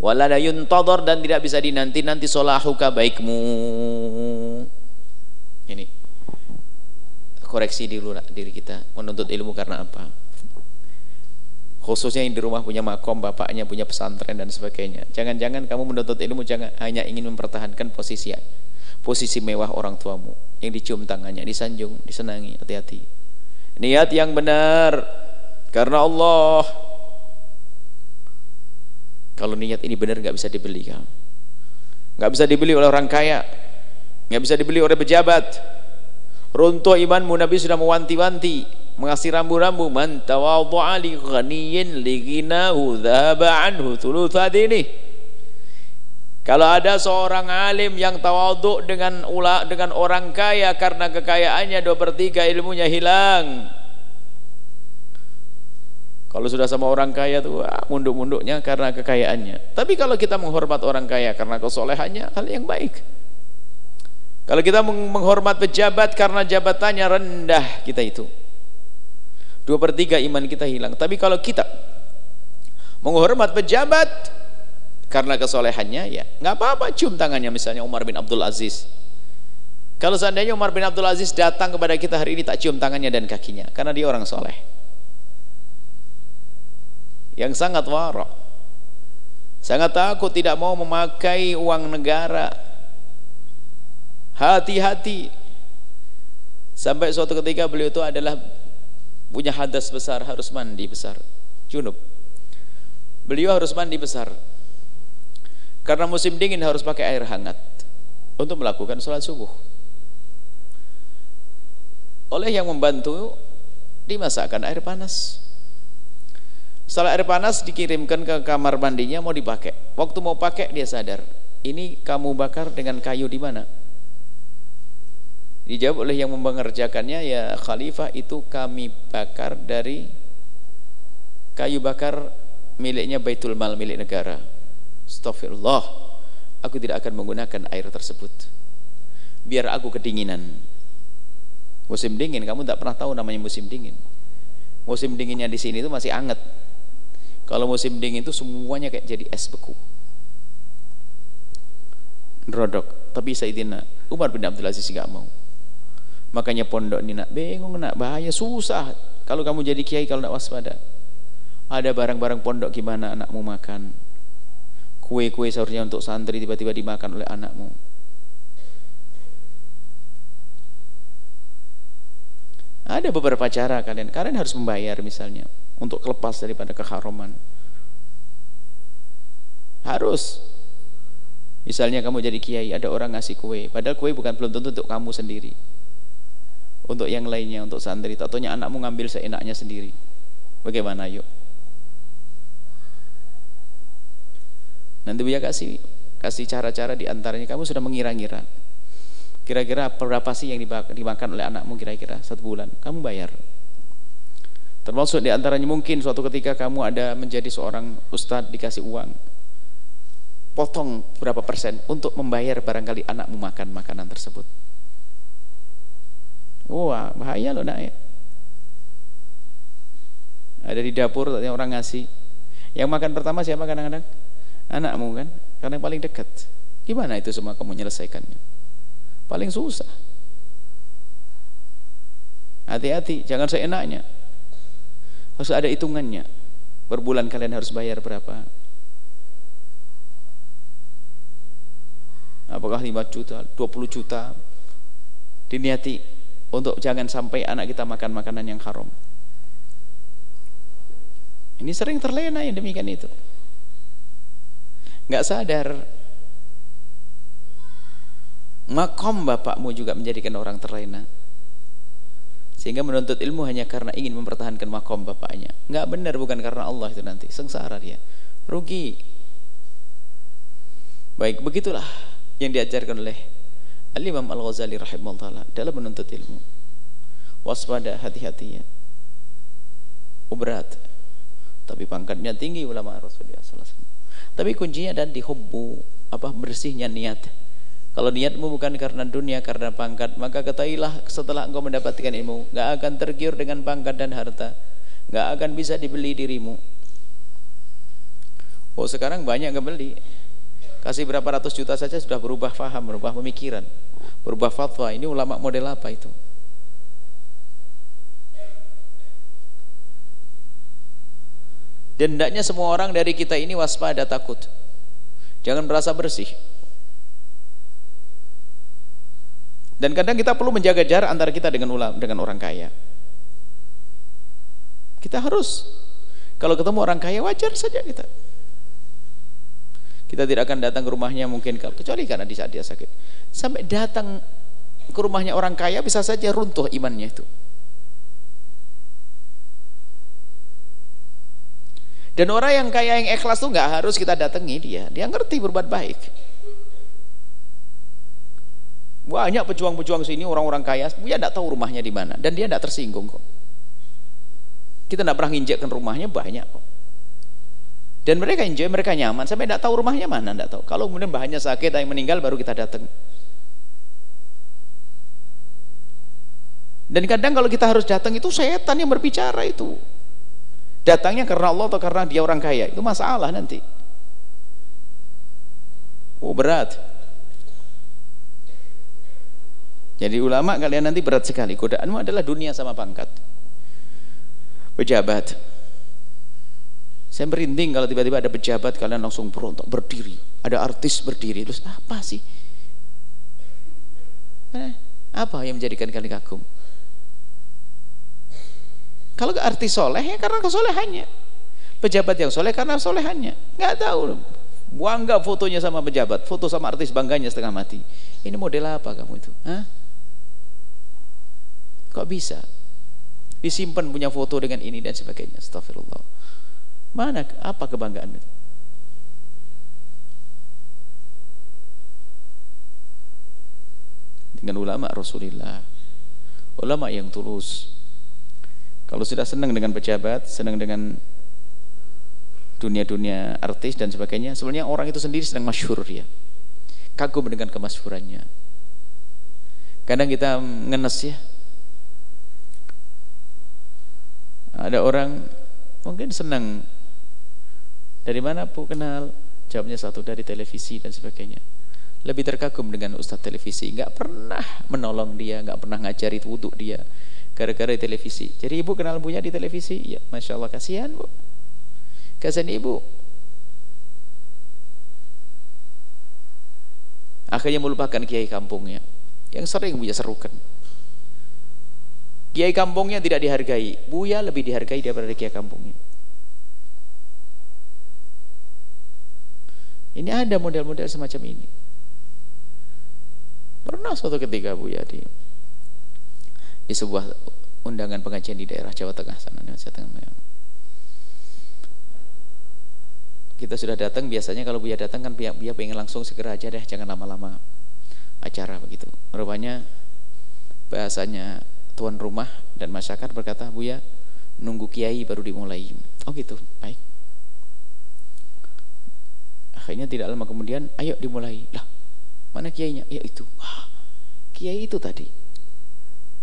Speaker 1: Wala yuntadhar dan tidak bisa dinanti-nanti solahuka baikmu. Ini. Koreksi dulu diri kita menuntut ilmu karena apa khususnya yang di rumah punya makom bapaknya punya pesantren dan sebagainya. Jangan-jangan kamu menuntut ilmu jangan hanya ingin mempertahankan posisi posisi mewah orang tuamu. Yang dicium tangannya disanjung disenangi hati-hati. Niat yang benar karena Allah. Kalau niat ini benar nggak bisa dibeli kan nggak bisa dibeli oleh orang kaya. Nggak bisa dibeli oleh pejabat. Runtuh imanmu Nabi sudah mewanti-wanti mengasih rambu-rambu man tawadhu'a li ghaniyin li ghinahu dhahaba anhu ini kalau ada seorang alim yang tawadhu dengan ula, dengan orang kaya karena kekayaannya dua per tiga ilmunya hilang. Kalau sudah sama orang kaya tuh munduk-munduknya karena kekayaannya. Tapi kalau kita menghormat orang kaya karena kesolehannya hal yang baik. Kalau kita menghormat pejabat karena jabatannya rendah kita itu dua per tiga iman kita hilang. Tapi kalau kita menghormat pejabat karena kesolehannya ya nggak apa-apa. Cium tangannya misalnya Umar bin Abdul Aziz. Kalau seandainya Umar bin Abdul Aziz datang kepada kita hari ini tak cium tangannya dan kakinya karena dia orang soleh. Yang sangat warok. Sangat takut tidak mau memakai uang negara. Hati-hati. Sampai suatu ketika beliau itu adalah punya hadas besar harus mandi besar. Junub. Beliau harus mandi besar. Karena musim dingin harus pakai air hangat untuk melakukan sholat subuh. Oleh yang membantu dimasakkan air panas. Setelah air panas dikirimkan ke kamar mandinya mau dipakai. Waktu mau pakai dia sadar ini kamu bakar dengan kayu di mana Dijawab oleh yang mengerjakannya ya khalifah itu kami bakar dari kayu bakar miliknya Baitul Mal milik negara. Astagfirullah. Aku tidak akan menggunakan air tersebut. Biar aku kedinginan. Musim dingin, kamu tidak pernah tahu namanya musim dingin. Musim dinginnya di sini itu masih anget. Kalau musim dingin itu semuanya kayak jadi es beku. Rodok. Tapi Sayyidina Umar bin Abdul Aziz nggak mau makanya pondok ini nak bingung nak bahaya susah. Kalau kamu jadi kiai kalau nak waspada. Ada barang-barang pondok gimana anakmu makan. Kue-kue seharusnya untuk santri tiba-tiba dimakan oleh anakmu. Ada beberapa cara kalian. Kalian harus membayar misalnya untuk kelepas daripada keharuman harus. Misalnya kamu jadi kiai ada orang ngasih kue padahal kue bukan belum tentu untuk kamu sendiri untuk yang lainnya untuk santri. Tentunya anakmu ngambil seenaknya sendiri. Bagaimana yuk? Nanti dia kasih kasih cara-cara di antaranya kamu sudah mengira-ngira. Kira-kira berapa sih yang dimakan oleh anakmu kira-kira? Satu bulan. Kamu bayar. Termasuk di antaranya mungkin suatu ketika kamu ada menjadi seorang ustadz dikasih uang. Potong berapa persen untuk membayar barangkali anakmu makan makanan tersebut Wah, bahaya loh nak ya. Ada di dapur orang ngasih. Yang makan pertama siapa kadang-kadang? Anakmu kan? Karena yang paling dekat. Gimana itu semua kamu menyelesaikannya? Paling susah. Hati-hati, jangan seenaknya. Harus ada hitungannya. Per bulan kalian harus bayar berapa? Apakah 5 juta, 20 juta? Diniati untuk jangan sampai anak kita makan makanan yang haram. Ini sering terlena yang demikian itu. Nggak sadar. Makom bapakmu juga menjadikan orang terlena. Sehingga menuntut ilmu hanya karena ingin mempertahankan makom bapaknya. Nggak benar bukan karena Allah itu nanti. Sengsara dia. Rugi. Baik begitulah yang diajarkan oleh Al-Imam Al-Ghazali rahimahullah dalam menuntut ilmu. Waspada hati-hati ya. Berat. Tapi pangkatnya tinggi ulama Rasulullah SAW tapi kuncinya dan dihubbu apa bersihnya niat. Kalau niatmu bukan karena dunia karena pangkat maka ketahuilah setelah engkau mendapatkan ilmu gak akan tergiur dengan pangkat dan harta. Gak akan bisa dibeli dirimu. Oh sekarang banyak gak beli kasih berapa ratus juta saja sudah berubah faham, berubah pemikiran, berubah fatwa. Ini ulama model apa itu? Dan hendaknya semua orang dari kita ini waspada takut. Jangan merasa bersih. Dan kadang kita perlu menjaga jarak antara kita dengan ulama dengan orang kaya. Kita harus kalau ketemu orang kaya wajar saja kita. Kita tidak akan datang ke rumahnya mungkin kecuali karena di saat dia sakit. Sampai datang ke rumahnya orang kaya bisa saja runtuh imannya itu. Dan orang yang kaya yang ikhlas tuh nggak harus kita datangi dia. Dia ngerti berbuat baik. Banyak pejuang-pejuang sini orang-orang kaya, dia tidak tahu rumahnya di mana dan dia tidak tersinggung kok. Kita tidak pernah nginjekkan rumahnya banyak kok dan mereka enjoy, mereka nyaman. Sampai tidak tahu rumahnya mana, tidak tahu. Kalau kemudian bahannya sakit, yang meninggal baru kita datang dan kadang kalau kita harus datang itu setan yang berbicara itu. Datangnya karena Allah atau karena dia orang kaya? Itu masalah nanti. Oh berat. Jadi ulama kalian nanti berat sekali. Godaanmu adalah dunia sama pangkat. Pejabat saya merinding kalau tiba-tiba ada pejabat kalian langsung berontak berdiri. Ada artis berdiri. Terus apa sih? Eh, apa yang menjadikan kalian kagum? Kalau ke artis soleh ya karena kesolehannya. Pejabat yang soleh karena solehannya. Nggak tahu. Bangga fotonya sama pejabat. Foto sama artis bangganya setengah mati. Ini model apa kamu itu? Hah? Kok bisa? Disimpan punya foto dengan ini dan sebagainya. Astagfirullah. Mana apa kebanggaan itu? Dengan ulama Rasulullah. Ulama yang tulus. Kalau sudah senang dengan pejabat, senang dengan dunia-dunia artis dan sebagainya, sebenarnya orang itu sendiri sedang masyhur ya. Kagum dengan kemasyhurannya. Kadang kita ngenes ya. Ada orang mungkin senang dari mana Bu kenal? Jawabnya satu dari televisi dan sebagainya. lebih terkagum dengan ustadz televisi. Nggak pernah menolong dia nggak pernah ngajari wudhu dia gara-gara televisi. Jadi ibu kenal buya di televisi? Ya masya Allah kasihan bu. Kasihan ibu. Akhirnya melupakan kiai kampungnya. Yang sering buya serukan. Kiai kampungnya tidak dihargai. Buya lebih dihargai daripada kiai kampungnya ini ada model-model semacam ini Pernah suatu ketika Bu ya di di sebuah undangan pengajian di daerah Jawa Tengah sana Jawa Tengah. Kita sudah datang biasanya kalau Buya datang kan pihak Buya pengen langsung segera aja deh jangan lama-lama acara begitu. Rupanya bahasanya tuan rumah dan masyarakat berkata Buya nunggu kiai baru dimulai. Oh gitu, baik. Akhirnya tidak lama kemudian ayo dimulai. Lah, Mana kiainya? Ya itu. Wah, kiai itu tadi.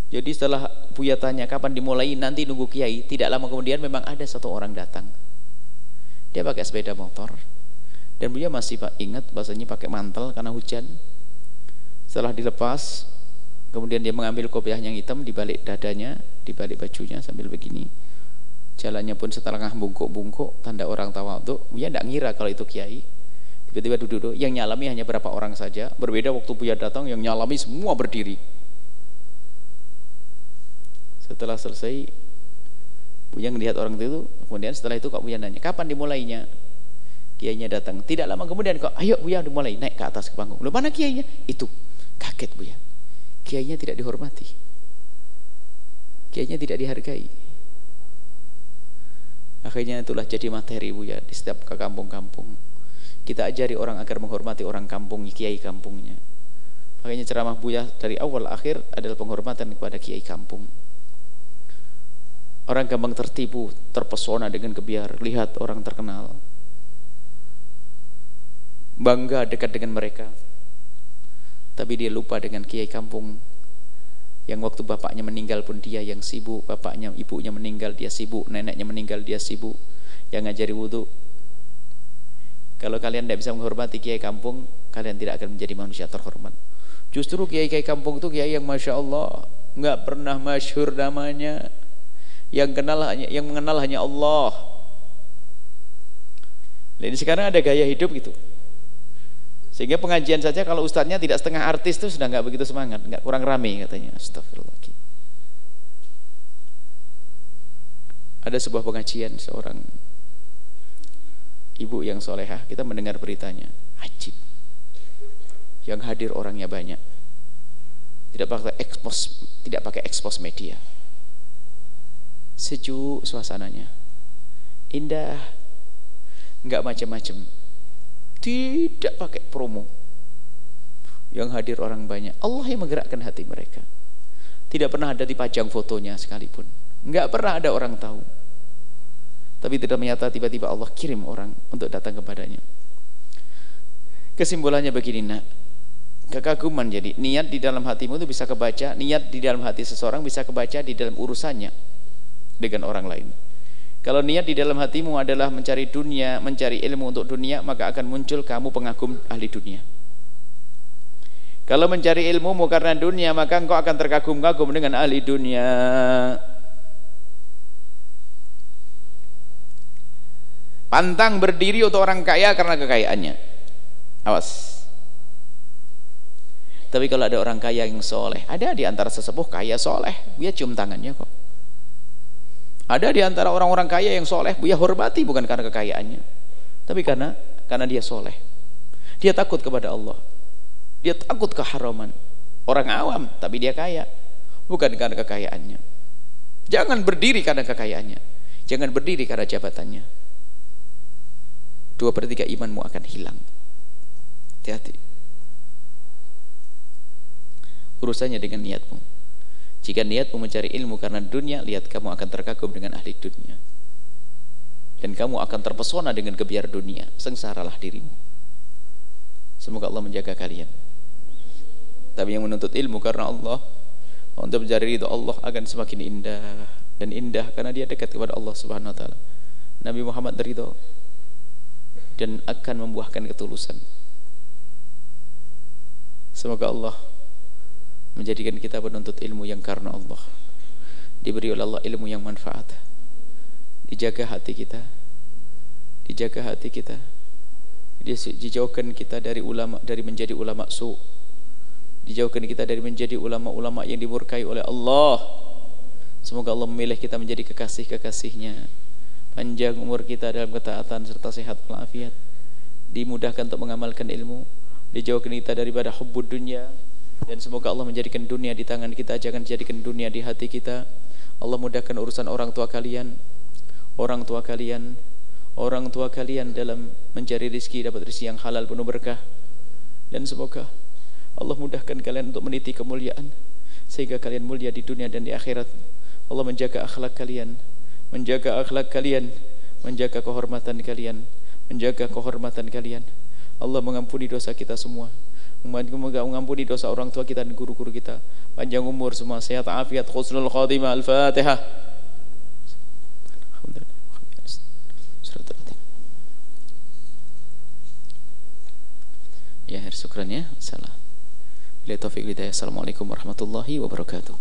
Speaker 1: Jadi setelah Buya tanya kapan dimulai, nanti nunggu kiai. Tidak lama kemudian memang ada satu orang datang. Dia pakai sepeda motor. Dan Buya masih ingat bahasanya pakai mantel karena hujan. Setelah dilepas, kemudian dia mengambil kopiah yang hitam di balik dadanya, di balik bajunya sambil begini. Jalannya pun setengah bungkuk-bungkuk, tanda orang tawadhu. Buya tidak ngira kalau itu kiai tiba-tiba duduk, yang nyalami hanya berapa orang saja. Berbeda waktu Buya datang yang nyalami semua berdiri. Setelah selesai Buya melihat orang itu kemudian setelah itu kok Buya nanya kapan dimulainya? Kiainya datang. Tidak lama kemudian kok ayo Buya dimulai naik ke atas ke panggung. Loh, mana kiainya? Itu. Kaget Buya. Kiainya tidak dihormati. Kiainya tidak dihargai. Akhirnya itulah jadi materi Buya di setiap ke kampung-kampung kita ajari orang agar menghormati orang kampung, kiai kampungnya. Makanya ceramah Buya dari awal akhir adalah penghormatan kepada kiai kampung. Orang gampang tertipu, terpesona dengan kebiar, lihat orang terkenal. Bangga dekat dengan mereka. Tapi dia lupa dengan kiai kampung yang waktu bapaknya meninggal pun dia yang sibuk, bapaknya, ibunya meninggal dia sibuk, neneknya meninggal dia sibuk, yang ngajari wudhu kalau kalian tidak bisa menghormati kiai kampung, kalian tidak akan menjadi manusia terhormat. Justru kiai-kiai kampung itu kiai yang masya Allah nggak pernah masyhur namanya, yang kenal hanya yang mengenal hanya Allah. Jadi sekarang ada gaya hidup gitu. Sehingga pengajian saja kalau ustadznya tidak setengah artis itu sudah nggak begitu semangat, nggak kurang rame katanya. Astagfirullah. Ada sebuah pengajian seorang ibu yang solehah kita mendengar beritanya. Ajib. Yang hadir orangnya banyak. Tidak pakai ekspos tidak pakai ekspos media. Sejuk suasananya. Indah. Nggak macam-macam. Tidak pakai promo. Yang hadir orang banyak. Allah yang menggerakkan hati mereka. Tidak pernah ada dipajang fotonya sekalipun. Nggak pernah ada orang tahu tapi tidak menyata tiba-tiba Allah kirim orang untuk datang kepadanya. Kesimpulannya begini nak. Kekaguman jadi niat di dalam hatimu itu bisa kebaca niat di dalam hati seseorang bisa kebaca di dalam urusannya dengan orang lain. Kalau niat di dalam hatimu adalah mencari dunia mencari ilmu untuk dunia maka akan muncul kamu pengagum ahli dunia. Kalau mencari ilmu karena dunia maka engkau akan terkagum-kagum dengan ahli dunia pantang berdiri untuk orang kaya karena kekayaannya. Awas. Tapi kalau ada orang kaya yang soleh ada di antara sesepuh kaya soleh dia cium tangannya kok. Ada di antara orang-orang kaya yang soleh dia hormati bukan karena kekayaannya tapi karena karena dia soleh. Dia takut kepada Allah. Dia takut keharaman. Orang awam tapi dia kaya bukan karena kekayaannya. Jangan berdiri karena kekayaannya. Jangan berdiri karena jabatannya dua per tiga imanmu akan hilang. Hati-hati. Urusannya dengan niatmu. Jika niatmu mencari ilmu karena dunia lihat kamu akan terkagum dengan ahli dunia. Dan kamu akan terpesona dengan kebiar dunia. Sengsaralah dirimu. Semoga Allah menjaga kalian. Tapi yang menuntut ilmu karena Allah untuk mencari ridho Allah akan semakin indah. Dan indah karena dia dekat kepada Allah Subhanahu wa taala. Nabi Muhammad ridho dan akan membuahkan ketulusan. Semoga Allah menjadikan kita penuntut ilmu yang karena Allah. Diberi oleh Allah ilmu yang manfaat. Dijaga hati kita. Dijaga hati kita. Dijauhkan kita dari ulama dari menjadi ulama su. Dijauhkan kita dari menjadi ulama-ulama yang dimurkai oleh Allah. Semoga Allah memilih kita menjadi kekasih-kekasihnya panjang umur kita dalam ketaatan serta sehat walafiat. Dimudahkan untuk mengamalkan ilmu. Dijauhkan kita daripada hubbud dunia dan semoga Allah menjadikan dunia di tangan kita jangan jadikan dunia di hati kita. Allah mudahkan urusan orang tua kalian. Orang tua kalian. Orang tua kalian dalam mencari rezeki dapat rezeki yang halal penuh berkah. Dan semoga Allah mudahkan kalian untuk meniti kemuliaan. Sehingga kalian mulia di dunia dan di akhirat. Allah menjaga akhlak kalian menjaga akhlak kalian menjaga kehormatan kalian menjaga kehormatan kalian Allah mengampuni dosa kita semua mengampuni dosa orang tua kita dan guru-guru kita panjang umur semua sehat afiat khusnul khatimah al-fatihah Ya, akhir syukran ya. Salam. Bila hidayah. Assalamualaikum warahmatullahi wabarakatuh.